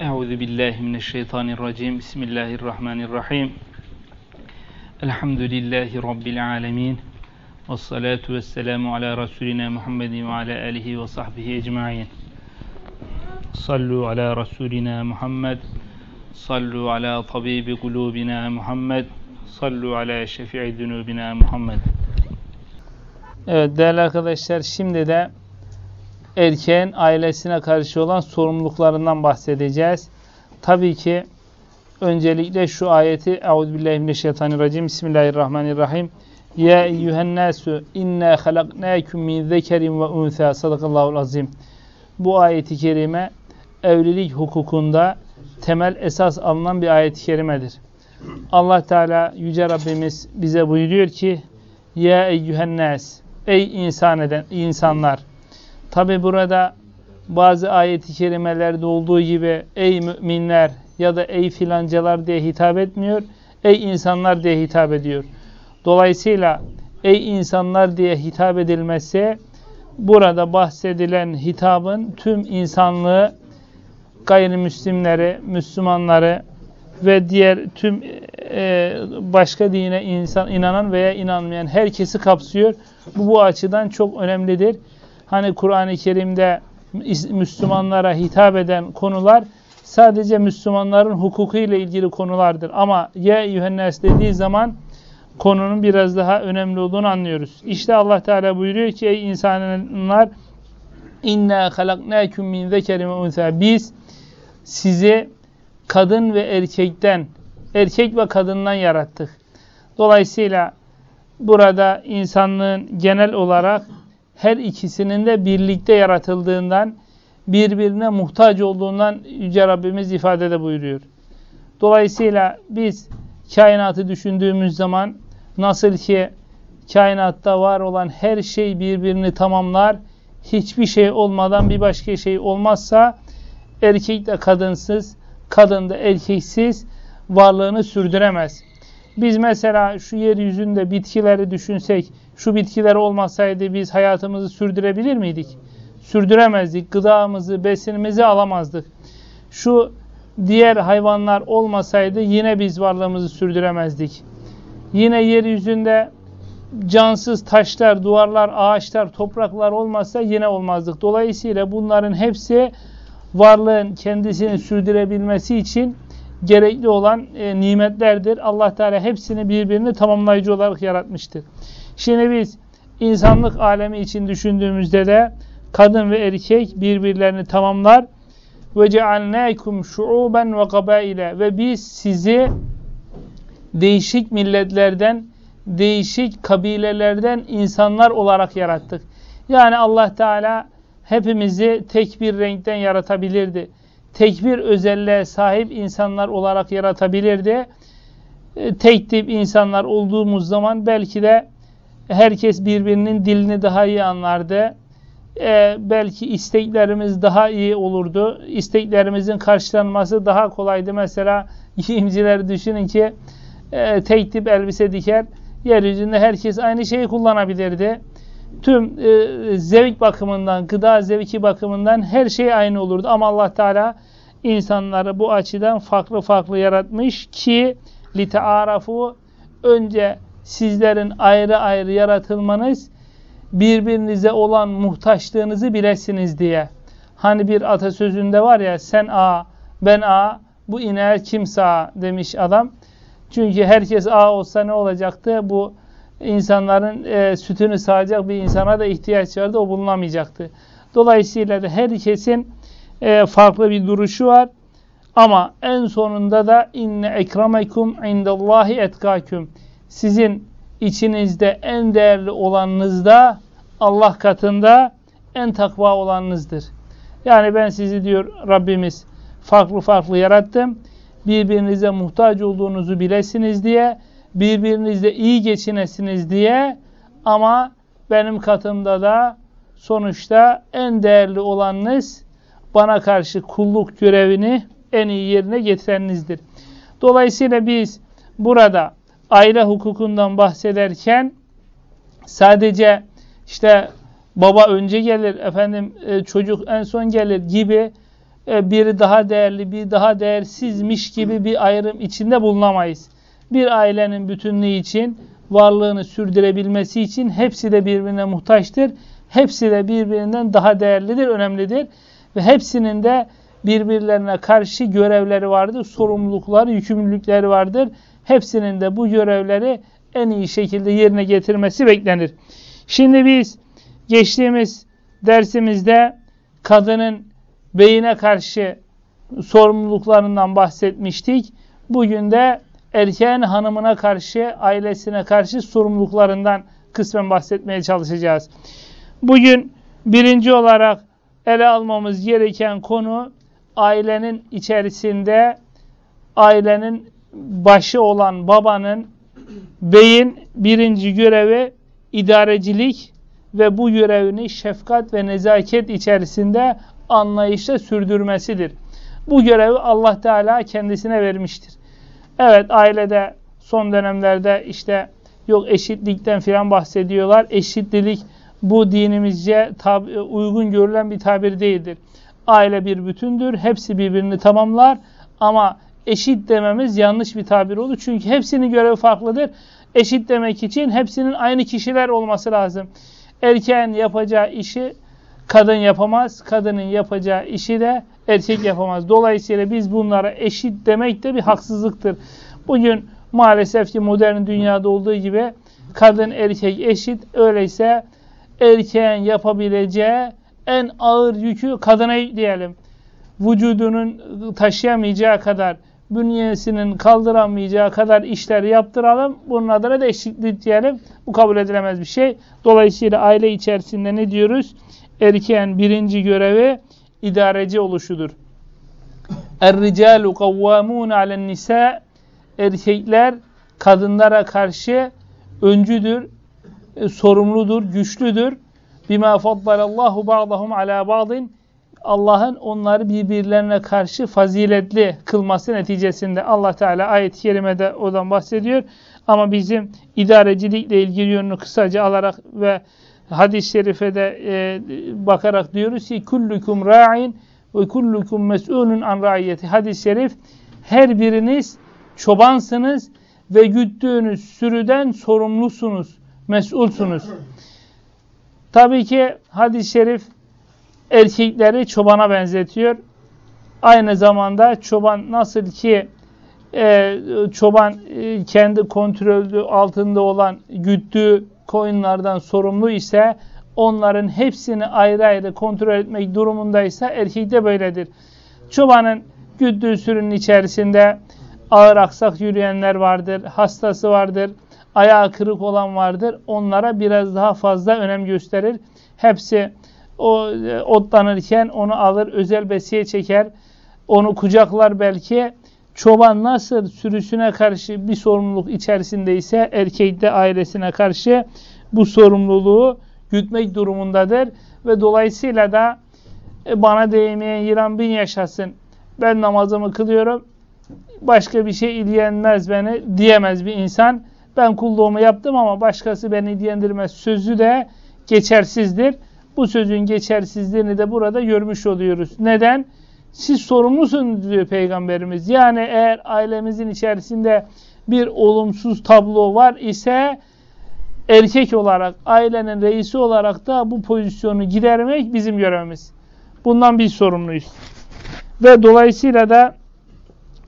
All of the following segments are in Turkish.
Euzu billahi mineşşeytanirracim. Bismillahirrahmanirrahim. Elhamdülillahi rabbil alamin. Ves salatu vesselamu ala rasulina Muhammedin ve ala alihi ve sahbihi ecmaîn. Sallu ala rasulina Muhammed. Sallu ala tabibi kulubina Muhammed. Sallu ala şefii zunubina Muhammed. Evet değerli arkadaşlar şimdi de erkeğin ailesine karşı olan sorumluluklarından bahsedeceğiz. Tabii ki öncelikle şu ayeti Euzubillahimineşşeytanirracim Bismillahirrahmanirrahim Ya eyyühennâsü inna halaknâküm min zekerin ve unthâ sadakallahul azim Bu ayeti kerime evlilik hukukunda temel esas alınan bir ayet-i kerimedir. Allah Teala Yüce Rabbimiz bize buyuruyor ki Ya eyyühennâs Ey insan eden, insanlar Tabi burada bazı ayet-i kerimelerde olduğu gibi ey müminler ya da ey filancalar diye hitap etmiyor. Ey insanlar diye hitap ediyor. Dolayısıyla ey insanlar diye hitap edilmesi burada bahsedilen hitabın tüm insanlığı gayrimüslimleri, Müslümanları ve diğer tüm e, başka dine insan inanan veya inanmayan herkesi kapsıyor. Bu, bu açıdan çok önemlidir. Hani Kur'an-ı Kerim'de Müslümanlara hitap eden konular sadece Müslümanların hukuku ile ilgili konulardır. Ama ye yuhennes dediği zaman konunun biraz daha önemli olduğunu anlıyoruz. İşte Allah Teala buyuruyor ki ey insanlar inna halaknakum min zekerin ve unsa biz sizi kadın ve erkekten erkek ve kadından yarattık. Dolayısıyla burada insanlığın genel olarak her ikisinin de birlikte yaratıldığından, birbirine muhtaç olduğundan Yüce Rabbimiz ifadede buyuruyor. Dolayısıyla biz kainatı düşündüğümüz zaman nasıl ki kainatta var olan her şey birbirini tamamlar, hiçbir şey olmadan bir başka şey olmazsa erkek de kadınsız, kadın da erkeksiz varlığını sürdüremez. Biz mesela şu yeryüzünde bitkileri düşünsek, şu bitkiler olmasaydı biz hayatımızı sürdürebilir miydik? Sürdüremezdik. Gıdamızı, besinimizi alamazdık. Şu diğer hayvanlar olmasaydı yine biz varlığımızı sürdüremezdik. Yine yeryüzünde cansız taşlar, duvarlar, ağaçlar, topraklar olmasa yine olmazdık. Dolayısıyla bunların hepsi varlığın kendisini sürdürebilmesi için gerekli olan e, nimetlerdir. Allah Teala hepsini birbirini tamamlayıcı olarak yaratmıştır. Şimdi biz insanlık alemi için düşündüğümüzde de kadın ve erkek birbirlerini tamamlar. Ve cealnâkum şu'uben ve kabaile ve biz sizi değişik milletlerden, değişik kabilelerden insanlar olarak yarattık. Yani Allah Teala hepimizi tek bir renkten yaratabilirdi. Tek bir özelliğe sahip insanlar olarak yaratabilirdi. E, tek tip insanlar olduğumuz zaman belki de herkes birbirinin dilini daha iyi anlardı. Ee, belki isteklerimiz daha iyi olurdu. İsteklerimizin karşılanması daha kolaydı. Mesela giyimciler düşünün ki e, tek tip elbise diker. Yeryüzünde herkes aynı şeyi kullanabilirdi. Tüm e, zevk bakımından, gıda zevki bakımından her şey aynı olurdu. Ama Allah Teala insanları bu açıdan farklı farklı yaratmış ki litearafu önce sizlerin ayrı ayrı yaratılmanız birbirinize olan muhtaçlığınızı bilesiniz diye. Hani bir atasözünde var ya sen A, ben A, bu iner kimse A demiş adam. Çünkü herkes A olsa ne olacaktı? Bu insanların e, sütünü sağacak bir insana da ihtiyaç vardı. O bulunamayacaktı. Dolayısıyla da herkesin e, farklı bir duruşu var. Ama en sonunda da inne ekremekum indallahi etkaküm sizin içinizde en değerli olanınız da Allah katında en takva olanınızdır. Yani ben sizi diyor Rabbimiz farklı farklı yarattım. Birbirinize muhtaç olduğunuzu bilesiniz diye, birbirinizle iyi geçinesiniz diye ama benim katımda da sonuçta en değerli olanınız bana karşı kulluk görevini en iyi yerine getirenizdir. Dolayısıyla biz burada aile hukukundan bahsederken sadece işte baba önce gelir, efendim e, çocuk en son gelir gibi e, biri daha değerli, bir daha değersizmiş gibi bir ayrım içinde bulunamayız. Bir ailenin bütünlüğü için, varlığını sürdürebilmesi için hepsi de birbirine muhtaçtır. Hepsi de birbirinden daha değerlidir, önemlidir. Ve hepsinin de birbirlerine karşı görevleri vardır, sorumlulukları, yükümlülükleri vardır. Hepsinin de bu görevleri en iyi şekilde yerine getirmesi beklenir. Şimdi biz geçtiğimiz dersimizde kadının beyine karşı sorumluluklarından bahsetmiştik. Bugün de erkeğin hanımına karşı, ailesine karşı sorumluluklarından kısmen bahsetmeye çalışacağız. Bugün birinci olarak ele almamız gereken konu ailenin içerisinde ailenin başı olan babanın beyin birinci görevi idarecilik ve bu görevini şefkat ve nezaket içerisinde anlayışla sürdürmesidir. Bu görevi Allah Teala kendisine vermiştir. Evet ailede son dönemlerde işte yok eşitlikten filan bahsediyorlar. Eşitlik bu dinimizce uygun görülen bir tabir değildir. Aile bir bütündür. Hepsi birbirini tamamlar. Ama eşit dememiz yanlış bir tabir olur. Çünkü hepsinin görevi farklıdır. Eşit demek için hepsinin aynı kişiler olması lazım. Erkeğin yapacağı işi kadın yapamaz. Kadının yapacağı işi de erkek yapamaz. Dolayısıyla biz bunlara eşit demek de bir haksızlıktır. Bugün maalesef ki modern dünyada olduğu gibi kadın erkek eşit. Öyleyse erkeğin yapabileceği en ağır yükü kadına diyelim. Vücudunun taşıyamayacağı kadar, bünyesinin kaldıramayacağı kadar işler yaptıralım. Bunun adına da eşitlik diyelim. Bu kabul edilemez bir şey. Dolayısıyla aile içerisinde ne diyoruz? Erkeğin birinci görevi idareci oluşudur. Er-ricalu kavvamun alen nisa Erkekler kadınlara karşı öncüdür, e, sorumludur, güçlüdür. Bima faddalallahu ba'dahum ala ba'din Allah'ın onları birbirlerine karşı faziletli kılması neticesinde Allah Teala ayet-i kerimede odan bahsediyor. Ama bizim idarecilikle ilgili yönünü kısaca alarak ve hadis-i şerife de e, bakarak diyoruz ki kullukum ra'in ve kullukum mes'ulun an ra'iyeti. Hadis-i şerif her biriniz çobansınız ve güttüğünüz sürüden sorumlusunuz, mesulsunuz. Tabii ki hadis-i şerif erkekleri çobana benzetiyor. Aynı zamanda çoban nasıl ki e, çoban e, kendi kontrolü altında olan güttüğü koyunlardan sorumlu ise onların hepsini ayrı ayrı kontrol etmek durumundaysa erkek de böyledir. Çobanın güttüğü sürünün içerisinde ağır aksak yürüyenler vardır, hastası vardır, ayağı kırık olan vardır. Onlara biraz daha fazla önem gösterir. Hepsi o e, otlanırken onu alır, özel besiye çeker, onu kucaklar belki. Çoban nasıl sürüsüne karşı bir sorumluluk içerisindeyse erkek de ailesine karşı bu sorumluluğu gütmek durumundadır. Ve dolayısıyla da e, bana değmeyen yılan bin yaşasın. Ben namazımı kılıyorum. Başka bir şey ilgilenmez beni diyemez bir insan. Ben kulluğumu yaptım ama başkası beni ilgilendirmez sözü de geçersizdir. Bu sözün geçersizliğini de burada görmüş oluyoruz. Neden? Siz sorumlusunuz diyor Peygamberimiz. Yani eğer ailemizin içerisinde bir olumsuz tablo var ise erkek olarak, ailenin reisi olarak da bu pozisyonu gidermek bizim görevimiz. Bundan biz sorumluyuz. Ve dolayısıyla da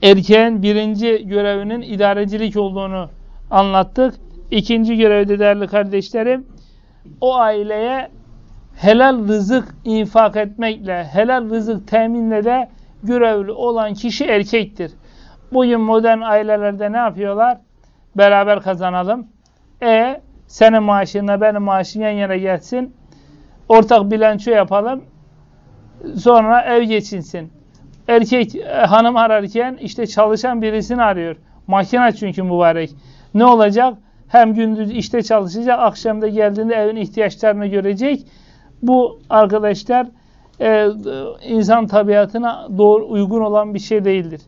erkeğin birinci görevinin idarecilik olduğunu anlattık. İkinci görevde değerli kardeşlerim, o aileye helal rızık infak etmekle, helal rızık teminle de görevli olan kişi erkektir. Bugün modern ailelerde ne yapıyorlar? Beraber kazanalım. E senin maaşınla benim maaşım yan yana gelsin. Ortak bilanço yapalım. Sonra ev geçinsin. Erkek e, hanım ararken işte çalışan birisini arıyor. Makine çünkü mübarek. Ne olacak? Hem gündüz işte çalışacak, akşamda geldiğinde evin ihtiyaçlarını görecek. Bu arkadaşlar e, insan tabiatına doğru uygun olan bir şey değildir.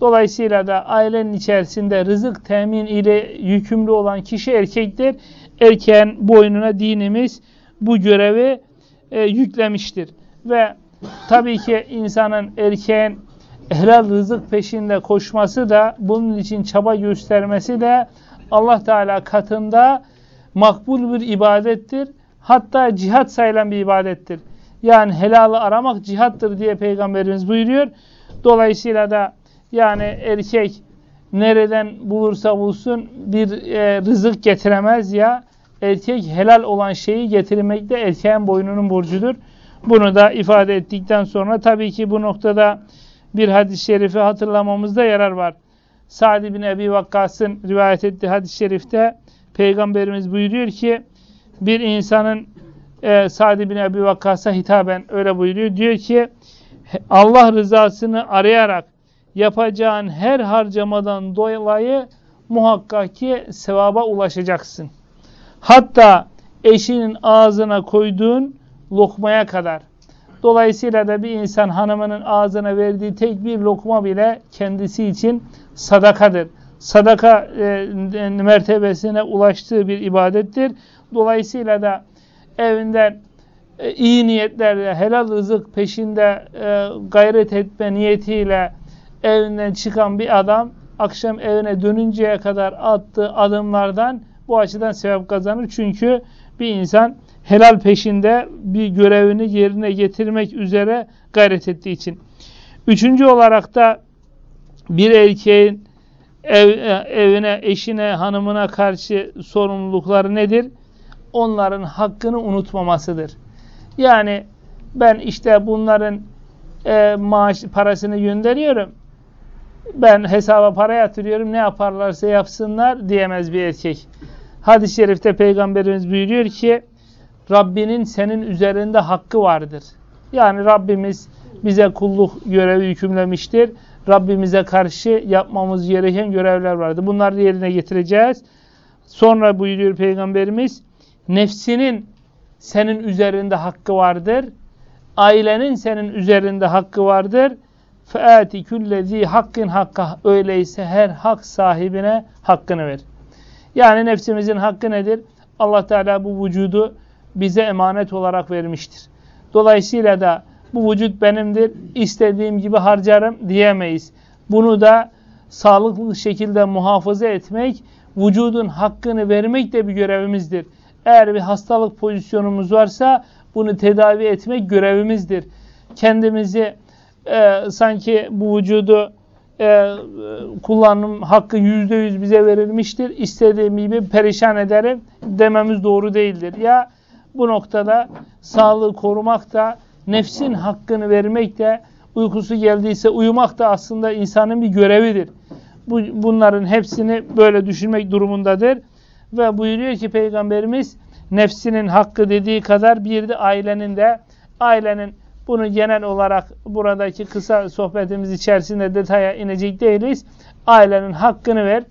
Dolayısıyla da ailenin içerisinde rızık temin ile yükümlü olan kişi erkektir. Erkeğin boynuna dinimiz bu görevi e, yüklemiştir. Ve tabii ki insanın erkeğin helal rızık peşinde koşması da bunun için çaba göstermesi de Allah Teala katında makbul bir ibadettir. Hatta cihat sayılan bir ibadettir. Yani helalı aramak cihattır diye Peygamberimiz buyuruyor. Dolayısıyla da yani erkek nereden bulursa bulsun bir e, rızık getiremez ya erkek helal olan şeyi getirmek de erkeğin boynunun borcudur. Bunu da ifade ettikten sonra tabii ki bu noktada bir hadis-i şerifi hatırlamamızda yarar var. Sa'd bin Ebi Vakkas'ın rivayet ettiği hadis-i şerifte Peygamberimiz buyuruyor ki bir insanın e, Sa'd bin Ebi Vakkas'a hitaben öyle buyuruyor. Diyor ki Allah rızasını arayarak yapacağın her harcamadan dolayı muhakkak ki sevaba ulaşacaksın. Hatta eşinin ağzına koyduğun lokmaya kadar. Dolayısıyla da bir insan hanımının ağzına verdiği tek bir lokma bile kendisi için sadakadır. Sadaka e, mertebesine ulaştığı bir ibadettir. Dolayısıyla da evinden e, iyi niyetlerle helal rızık peşinde e, gayret etme niyetiyle evinden çıkan bir adam akşam evine dönünceye kadar attığı adımlardan bu açıdan sevap kazanır. Çünkü bir insan helal peşinde bir görevini yerine getirmek üzere gayret ettiği için. Üçüncü olarak da bir erkeğin ev, evine, eşine, hanımına karşı sorumlulukları nedir? Onların hakkını unutmamasıdır. Yani ben işte bunların e, maaş parasını gönderiyorum. Ben hesaba para yatırıyorum. Ne yaparlarsa yapsınlar diyemez bir erkek. Hadis-i şerifte Peygamberimiz buyuruyor ki Rabbinin senin üzerinde hakkı vardır. Yani Rabbimiz bize kulluk görevi yükümlemiştir. Rabbimize karşı yapmamız gereken görevler vardır. Bunları yerine getireceğiz. Sonra buyuruyor Peygamberimiz nefsinin senin üzerinde hakkı vardır. Ailenin senin üzerinde hakkı vardır. فَاَتِ كُلَّذ۪ي hakkin hakka Öyleyse her hak sahibine hakkını ver. Yani nefsimizin hakkı nedir? Allah Teala bu vücudu bize emanet olarak vermiştir. Dolayısıyla da bu vücut benimdir, istediğim gibi harcarım diyemeyiz. Bunu da sağlıklı şekilde muhafaza etmek, vücudun hakkını vermek de bir görevimizdir. Eğer bir hastalık pozisyonumuz varsa bunu tedavi etmek görevimizdir. Kendimizi e, sanki bu vücudu e, kullanım hakkı yüzde yüz bize verilmiştir. İstediğim gibi perişan ederim dememiz doğru değildir. Ya bu noktada sağlığı korumak da nefsin hakkını vermek de uykusu geldiyse uyumak da aslında insanın bir görevidir. Bu, bunların hepsini böyle düşünmek durumundadır. Ve buyuruyor ki Peygamberimiz nefsinin hakkı dediği kadar bir de ailenin de ailenin bunu genel olarak buradaki kısa sohbetimiz içerisinde detaya inecek değiliz. Ailenin hakkını ver.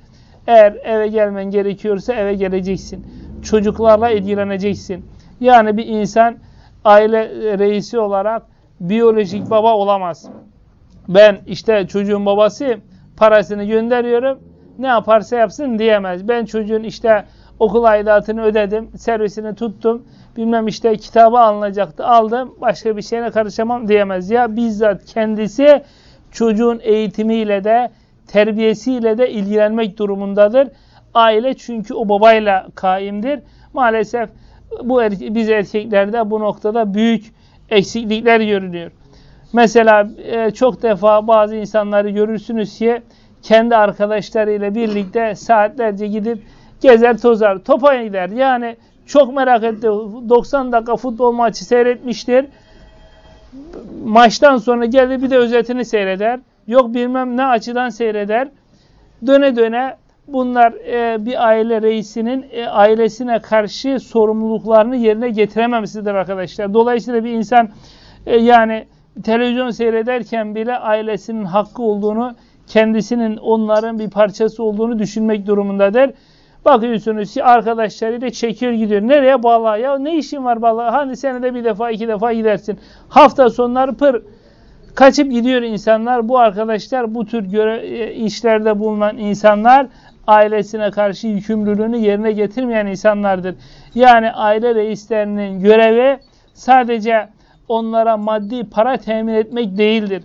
Eğer eve gelmen gerekiyorsa eve geleceksin. Çocuklarla ilgileneceksin. Yani bir insan aile reisi olarak biyolojik baba olamaz. Ben işte çocuğun babası parasını gönderiyorum. Ne yaparsa yapsın diyemez. Ben çocuğun işte okul aidatını ödedim, servisini tuttum bilmem işte kitabı alınacaktı aldım başka bir şeyine karışamam diyemez. Ya bizzat kendisi çocuğun eğitimiyle de terbiyesiyle de ilgilenmek durumundadır. Aile çünkü o babayla kaimdir. Maalesef bu erke biz erkeklerde bu noktada büyük eksiklikler görünüyor. Mesela e, çok defa bazı insanları görürsünüz ki kendi arkadaşlarıyla birlikte saatlerce gidip gezer tozar, topa gider. Yani çok merak etti. 90 dakika futbol maçı seyretmiştir. Maçtan sonra gelir bir de özetini seyreder. Yok bilmem ne açıdan seyreder. Döne döne bunlar e, bir aile reisinin e, ailesine karşı sorumluluklarını yerine getirememesidir arkadaşlar. Dolayısıyla bir insan e, yani televizyon seyrederken bile ailesinin hakkı olduğunu, kendisinin onların bir parçası olduğunu düşünmek durumundadır. Bakıyorsunuz arkadaşlarıyla çekiyor gidiyor. Nereye? Balığa. Ya ne işin var balığa? Hani senede bir defa iki defa gidersin. Hafta sonları pır. Kaçıp gidiyor insanlar. Bu arkadaşlar bu tür göre, e, işlerde bulunan insanlar ailesine karşı yükümlülüğünü yerine getirmeyen insanlardır. Yani aile reislerinin görevi sadece onlara maddi para temin etmek değildir.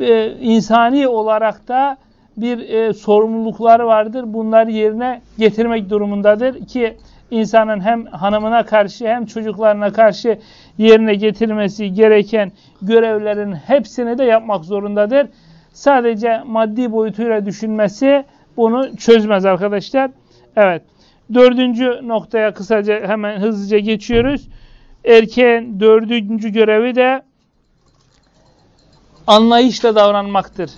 E, insani olarak da bir e, sorumlulukları vardır. Bunları yerine getirmek durumundadır ki insanın hem hanımına karşı hem çocuklarına karşı yerine getirmesi gereken görevlerin hepsini de yapmak zorundadır. Sadece maddi boyutuyla düşünmesi bunu çözmez arkadaşlar. Evet. Dördüncü noktaya kısaca hemen hızlıca geçiyoruz. Erkeğin dördüncü görevi de anlayışla davranmaktır.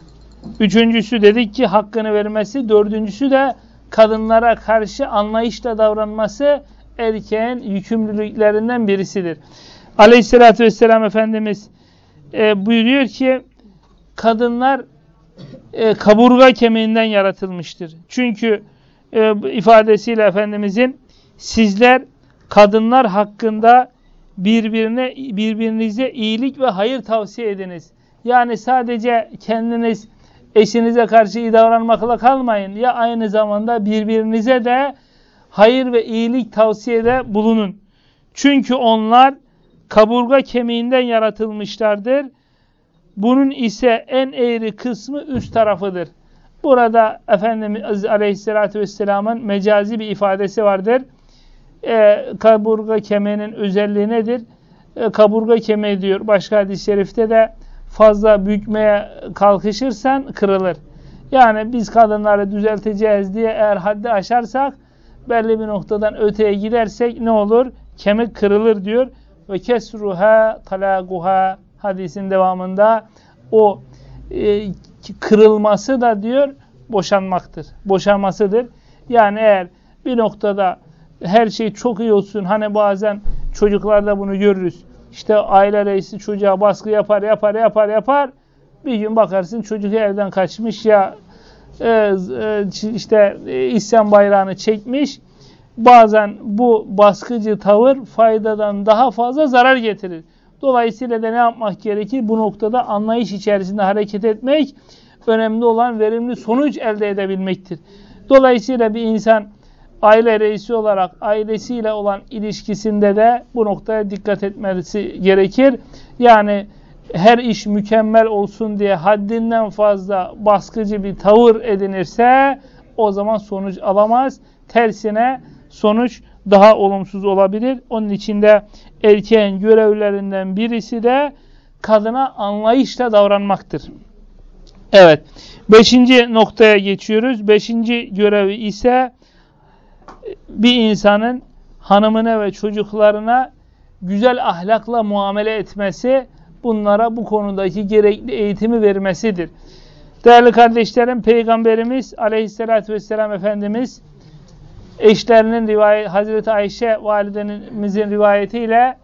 Üçüncüsü dedik ki hakkını vermesi. Dördüncüsü de kadınlara karşı anlayışla davranması erkeğin yükümlülüklerinden birisidir. Aleyhissalatü vesselam Efendimiz e, buyuruyor ki kadınlar e, kaburga kemiğinden yaratılmıştır. Çünkü e, ifadesiyle Efendimizin sizler kadınlar hakkında birbirine birbirinize iyilik ve hayır tavsiye ediniz. Yani sadece kendiniz eşinize karşı iyi davranmakla kalmayın. Ya aynı zamanda birbirinize de hayır ve iyilik tavsiyede bulunun. Çünkü onlar kaburga kemiğinden yaratılmışlardır. Bunun ise en eğri kısmı üst tarafıdır. Burada Efendimiz Aleyhisselatü Vesselam'ın mecazi bir ifadesi vardır. E, kaburga kemiğinin özelliği nedir? E, kaburga kemiği diyor. Başka hadis-i şerifte de fazla bükmeye kalkışırsan kırılır. Yani biz kadınları düzelteceğiz diye eğer haddi aşarsak belli bir noktadan öteye gidersek ne olur? Kemik kırılır diyor. Ve kesruha talaguha hadisin devamında o e, kırılması da diyor boşanmaktır. Boşanmasıdır. Yani eğer bir noktada her şey çok iyi olsun. Hani bazen çocuklarda bunu görürüz. İşte aile reisi çocuğa baskı yapar, yapar, yapar, yapar. Bir gün bakarsın çocuk evden kaçmış ya e, e, işte e, isyan bayrağını çekmiş. Bazen bu baskıcı tavır faydadan daha fazla zarar getirir. Dolayısıyla da ne yapmak gerekir? Bu noktada anlayış içerisinde hareket etmek önemli olan verimli sonuç elde edebilmektir. Dolayısıyla bir insan aile reisi olarak ailesiyle olan ilişkisinde de bu noktaya dikkat etmesi gerekir. Yani her iş mükemmel olsun diye haddinden fazla baskıcı bir tavır edinirse o zaman sonuç alamaz. Tersine sonuç daha olumsuz olabilir. Onun için de erkeğin görevlerinden birisi de kadına anlayışla davranmaktır. Evet. Beşinci noktaya geçiyoruz. Beşinci görevi ise bir insanın hanımına ve çocuklarına güzel ahlakla muamele etmesi, bunlara bu konudaki gerekli eğitimi vermesidir. Değerli kardeşlerim, Peygamberimiz aleyhissalatü vesselam Efendimiz eşlerinin rivayet, Hazreti Ayşe validemizin rivayetiyle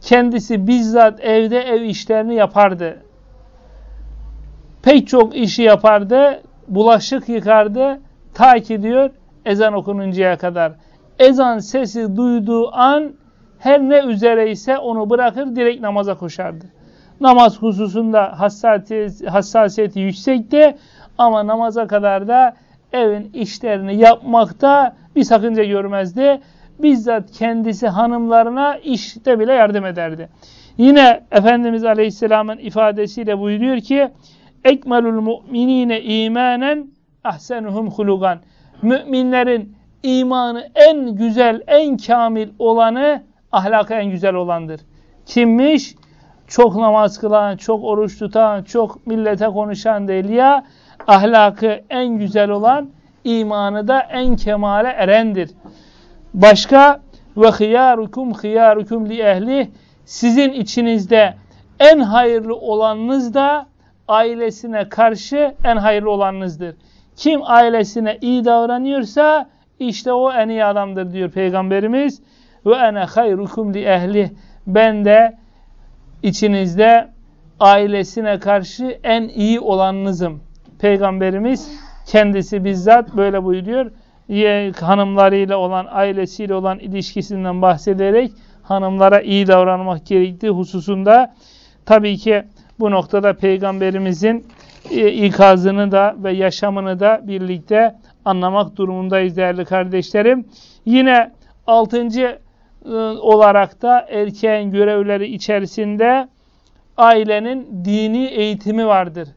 kendisi bizzat evde ev işlerini yapardı. Pek çok işi yapardı, bulaşık yıkardı, ta ki diyor ezan okununcaya kadar. Ezan sesi duyduğu an her ne üzere ise onu bırakır direkt namaza koşardı. Namaz hususunda hassasiyeti, hassasiyeti yüksekti ama namaza kadar da evin işlerini yapmakta bir sakınca görmezdi. Bizzat kendisi hanımlarına işte bile yardım ederdi. Yine Efendimiz Aleyhisselam'ın ifadesiyle buyuruyor ki ekmelul mu'minine imanen ahsenuhum hulugan müminlerin imanı en güzel, en kamil olanı ahlakı en güzel olandır. Kimmiş? Çok namaz kılan, çok oruç tutan, çok millete konuşan değil ya ahlakı en güzel olan imanı da en kemale erendir. Başka ve hıyarukum hıyarukum li ehli sizin içinizde en hayırlı olanınız da ailesine karşı en hayırlı olanınızdır. Kim ailesine iyi davranıyorsa işte o en iyi adamdır diyor Peygamberimiz. Ve ene hayrukum li ehli. Ben de içinizde ailesine karşı en iyi olanınızım. Peygamberimiz kendisi bizzat böyle buyuruyor. Hanımlarıyla olan, ailesiyle olan ilişkisinden bahsederek hanımlara iyi davranmak gerektiği hususunda tabii ki bu noktada Peygamberimizin ikazını da ve yaşamını da birlikte anlamak durumundayız değerli kardeşlerim. Yine altıncı e, olarak da erkeğin görevleri içerisinde ailenin dini eğitimi vardır.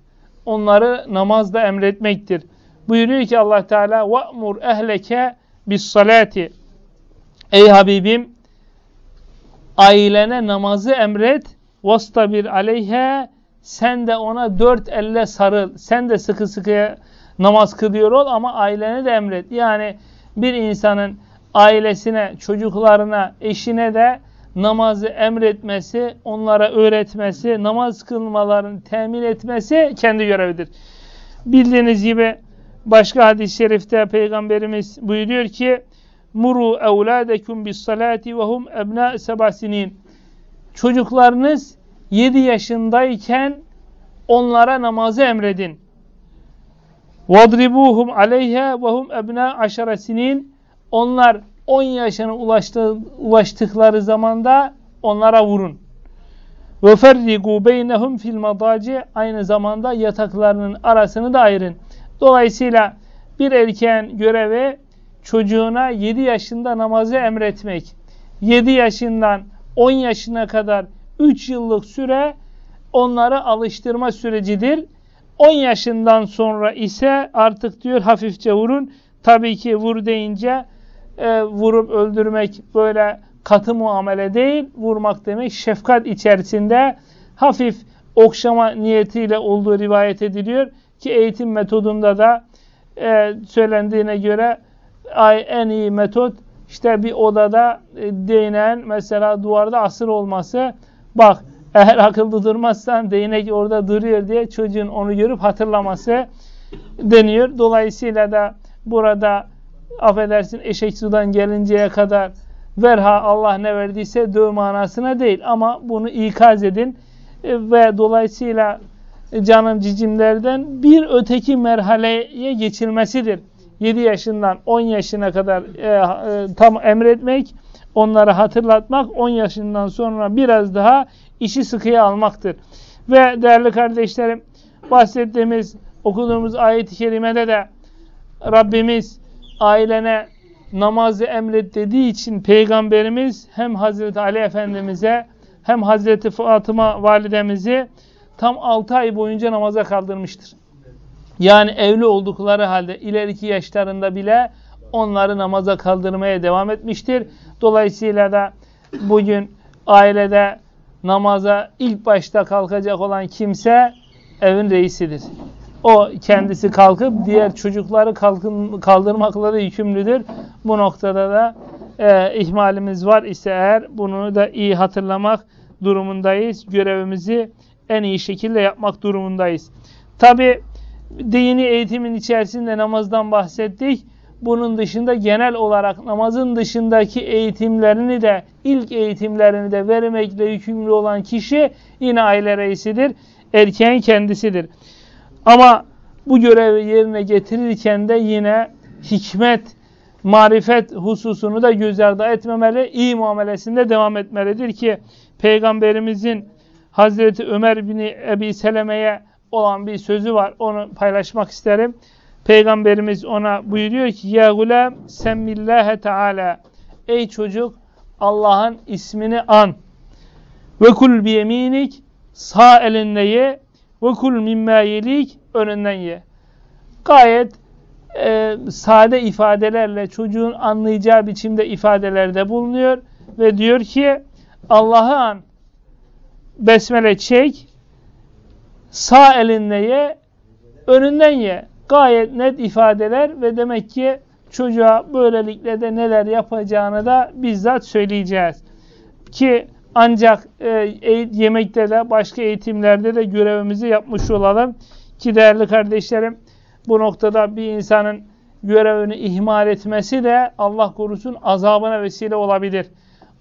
Onları namazla emretmektir. Buyuruyor ki Allah Teala "Va'mur ehleke bis salati." Ey Habibim ailene namazı emret vastabir aleyhe sen de ona dört elle sarıl. Sen de sıkı sıkıya namaz kılıyor ol ama ailene de emret. Yani bir insanın ailesine, çocuklarına, eşine de namazı emretmesi, onlara öğretmesi, namaz kılmalarını temin etmesi kendi görevidir. Bildiğiniz gibi başka hadis-i şerifte Peygamberimiz buyuruyor ki Muru evladekum bis salati ve hum ebna sebasinin Çocuklarınız 7 yaşındayken onlara namazı emredin. وَضْرِبُوهُمْ عَلَيْهَا وَهُمْ اَبْنَا عَشَرَ sinin Onlar 10 yaşına ulaştı, ulaştıkları zamanda onlara vurun. وَفَرِّقُوا بَيْنَهُمْ fil الْمَضَاجِ Aynı zamanda yataklarının arasını da ayırın. Dolayısıyla bir erkeğin görevi çocuğuna 7 yaşında namazı emretmek. 7 yaşından 10 yaşına kadar 3 yıllık süre onları alıştırma sürecidir. 10 yaşından sonra ise artık diyor hafifçe vurun. Tabii ki vur deyince e, vurup öldürmek böyle katı muamele değil. Vurmak demek şefkat içerisinde hafif okşama niyetiyle olduğu rivayet ediliyor. Ki eğitim metodunda da e, söylendiğine göre ay, en iyi metot işte bir odada e, değinen mesela duvarda asır olması bak eğer akıllı durmazsan değnek orada duruyor diye çocuğun onu görüp hatırlaması deniyor. Dolayısıyla da burada affedersin eşek sudan gelinceye kadar verha Allah ne verdiyse döv manasına değil ama bunu ikaz edin e, ve dolayısıyla canım cicimlerden bir öteki merhaleye geçilmesidir. 7 yaşından 10 yaşına kadar e, e, tam emretmek, onları hatırlatmak, 10 yaşından sonra biraz daha işi sıkıya almaktır. Ve değerli kardeşlerim, bahsettiğimiz, okuduğumuz ayet-i kerimede de Rabbimiz ailene namazı emret dediği için Peygamberimiz hem Hazreti Ali Efendimiz'e hem Hazreti Fatıma validemizi tam 6 ay boyunca namaza kaldırmıştır. Yani evli oldukları halde ileriki yaşlarında bile onları namaza kaldırmaya devam etmiştir. Dolayısıyla da bugün ailede namaza ilk başta kalkacak olan kimse evin reisidir. O kendisi kalkıp diğer çocukları kalkın, kaldırmakla da yükümlüdür. Bu noktada da e, ihmalimiz var ise eğer bunu da iyi hatırlamak durumundayız. Görevimizi en iyi şekilde yapmak durumundayız. Tabi dini eğitimin içerisinde namazdan bahsettik. Bunun dışında genel olarak namazın dışındaki eğitimlerini de ilk eğitimlerini de vermekle yükümlü olan kişi yine aile reisidir. Erkeğin kendisidir. Ama bu görevi yerine getirirken de yine hikmet, marifet hususunu da göz ardı etmemeli, iyi muamelesinde devam etmelidir ki Peygamberimizin Hazreti Ömer bin Ebi Seleme'ye olan bir sözü var. Onu paylaşmak isterim. Peygamberimiz ona buyuruyor ki Ya gulem semmillâhe teâlâ Ey çocuk Allah'ın ismini an. Ve kul biyeminik sağ elinde ye ve kul mimmâ yelik önünden ye. Gayet e, sade ifadelerle çocuğun anlayacağı biçimde ifadelerde bulunuyor ve diyor ki Allah'ı an besmele çek sağ elinle ye, önünden ye. Gayet net ifadeler ve demek ki çocuğa böylelikle de neler yapacağını da bizzat söyleyeceğiz. Ki ancak e, yemekte de başka eğitimlerde de görevimizi yapmış olalım. Ki değerli kardeşlerim bu noktada bir insanın görevini ihmal etmesi de Allah korusun azabına vesile olabilir.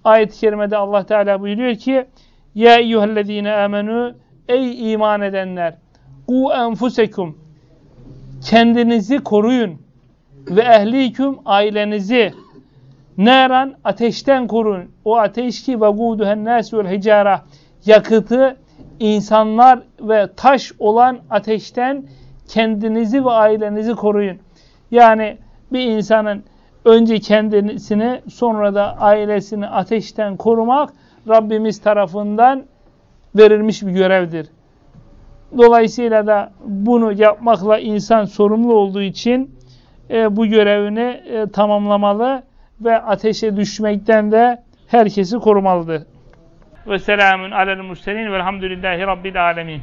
Ayet-i kerimede Allah Teala buyuruyor ki Ya eyyühellezine amenu Ey iman edenler! Ku enfusekum Kendinizi koruyun ve ehliküm ailenizi neran ateşten korun. O ateş ki veguduhen nâsül hicara yakıtı insanlar ve taş olan ateşten kendinizi ve ailenizi koruyun. Yani bir insanın önce kendisini sonra da ailesini ateşten korumak Rabbimiz tarafından verilmiş bir görevdir. Dolayısıyla da bunu yapmakla insan sorumlu olduğu için e, bu görevini e, tamamlamalı ve ateşe düşmekten de herkesi korumalıdır. Ve selamun alel murselin velhamdülillahi rabbil alemin.